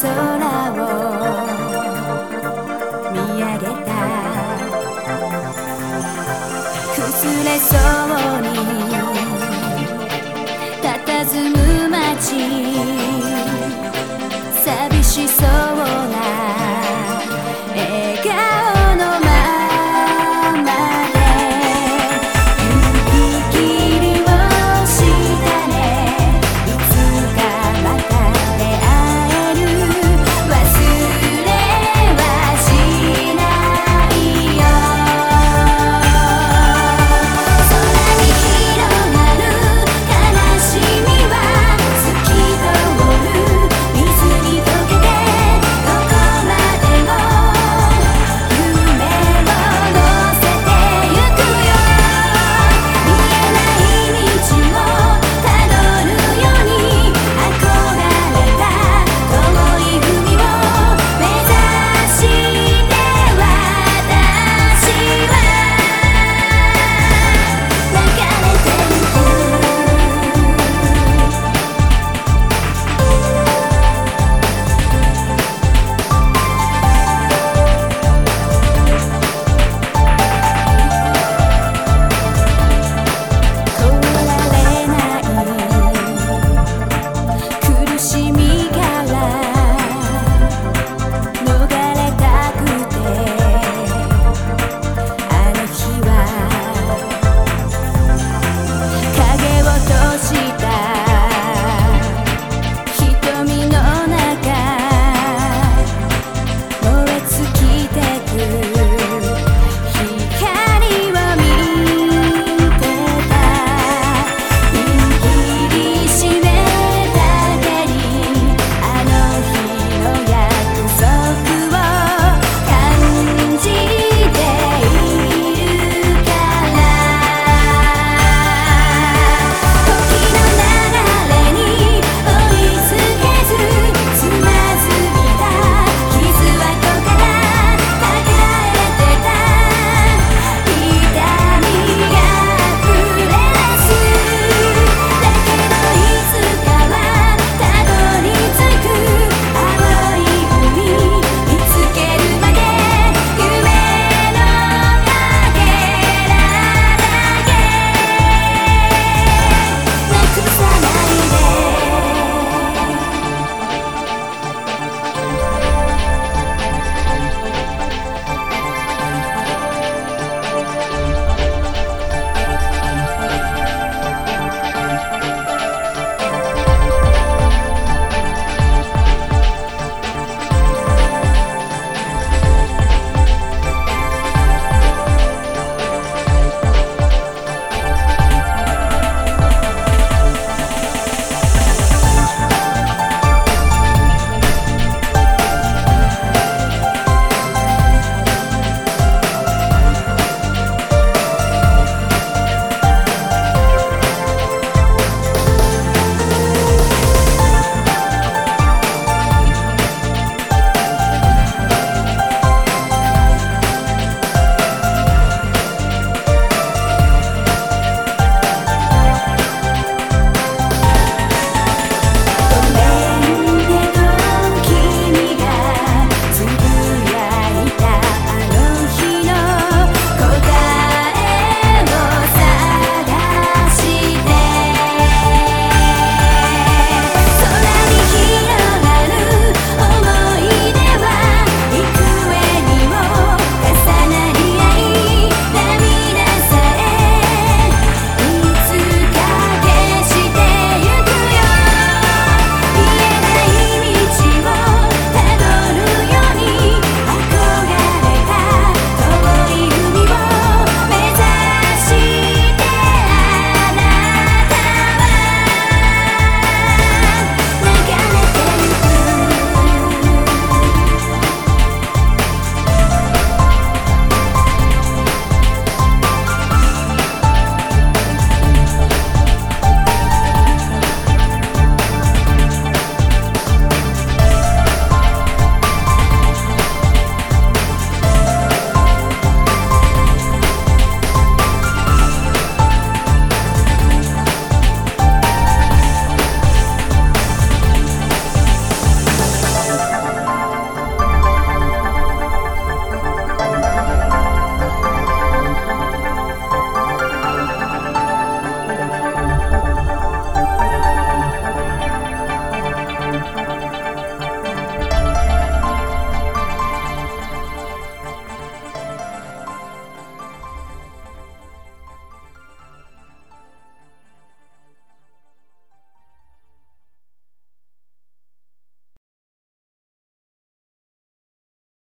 空を見上げた。崩れそうに佇む街。寂しそう。